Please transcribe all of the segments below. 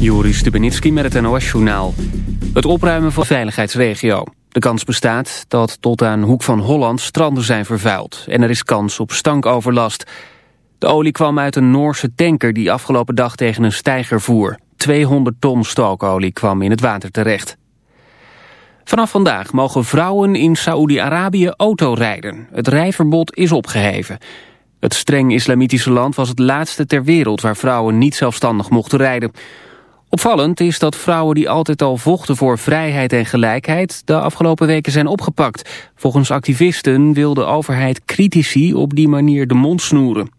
Joris Stubenitski met het NOS-journaal. Het opruimen van de veiligheidsregio. De kans bestaat dat tot aan Hoek van Holland stranden zijn vervuild. En er is kans op stankoverlast. De olie kwam uit een Noorse tanker die afgelopen dag tegen een steiger voer. 200 ton stookolie kwam in het water terecht. Vanaf vandaag mogen vrouwen in Saoedi-Arabië autorijden. Het rijverbod is opgeheven. Het streng islamitische land was het laatste ter wereld waar vrouwen niet zelfstandig mochten rijden. Opvallend is dat vrouwen die altijd al vochten voor vrijheid en gelijkheid de afgelopen weken zijn opgepakt. Volgens activisten wil de overheid critici op die manier de mond snoeren.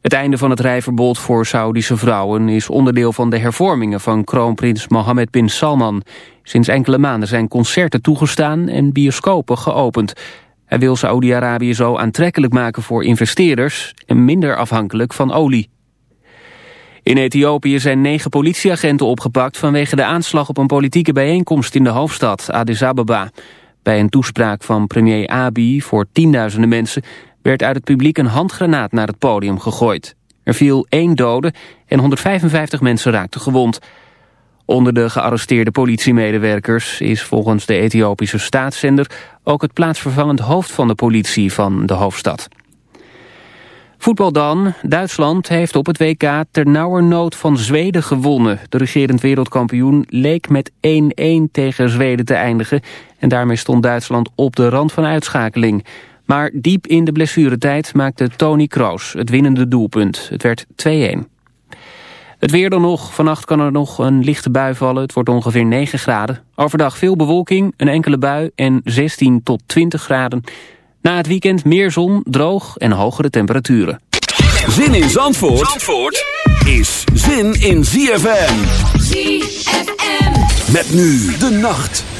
Het einde van het rijverbod voor Saudische vrouwen is onderdeel van de hervormingen van kroonprins Mohammed bin Salman. Sinds enkele maanden zijn concerten toegestaan en bioscopen geopend. Hij wil Saoedi-Arabië zo aantrekkelijk maken voor investeerders en minder afhankelijk van olie. In Ethiopië zijn negen politieagenten opgepakt vanwege de aanslag op een politieke bijeenkomst in de hoofdstad Addis Ababa. Bij een toespraak van premier Abiy voor tienduizenden mensen werd uit het publiek een handgranaat naar het podium gegooid. Er viel één dode en 155 mensen raakten gewond. Onder de gearresteerde politiemedewerkers is volgens de Ethiopische staatszender ook het plaatsvervangend hoofd van de politie van de hoofdstad. Voetbal dan. Duitsland heeft op het WK ternauwernood van Zweden gewonnen. De regerend wereldkampioen leek met 1-1 tegen Zweden te eindigen. En daarmee stond Duitsland op de rand van uitschakeling. Maar diep in de blessuretijd maakte Tony Kroos het winnende doelpunt. Het werd 2-1. Het weer dan nog. Vannacht kan er nog een lichte bui vallen. Het wordt ongeveer 9 graden. Overdag veel bewolking, een enkele bui en 16 tot 20 graden. Na het weekend meer zon, droog en hogere temperaturen. Zin in Zandvoort, Zandvoort is zin in ZFM. ZFM. Met nu de nacht.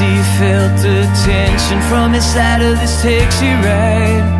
he felt the tension from inside of this taxi ride.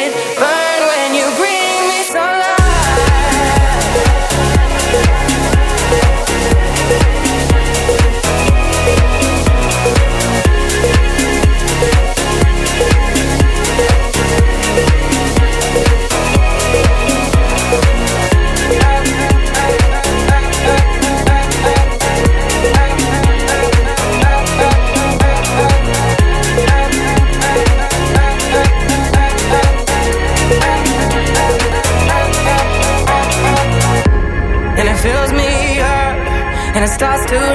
it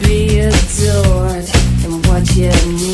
be adored and what you need.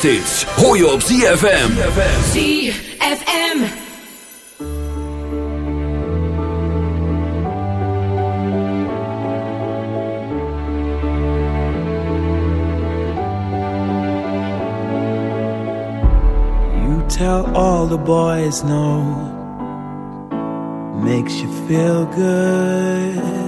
kershits. Hoor je op ZFM. ZFM. You tell all the boys no. Makes you feel good.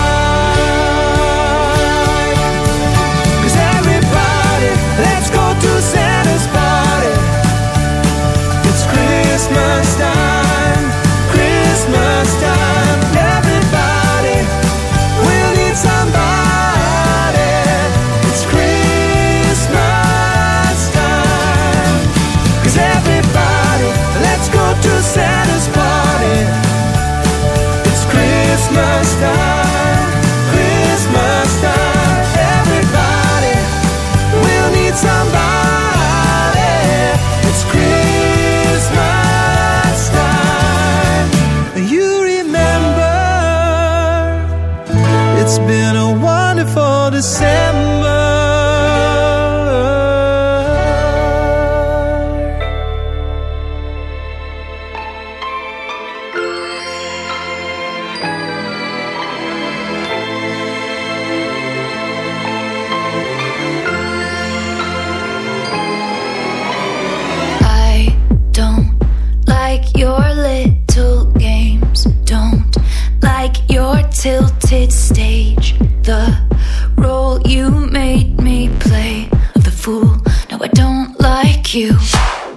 You.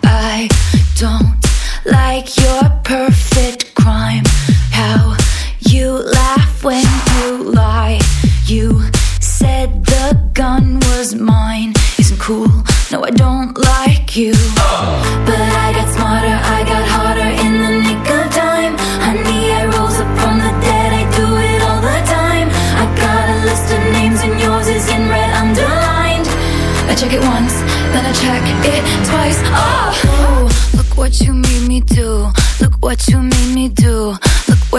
I don't like your what you made me do.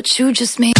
What you just made.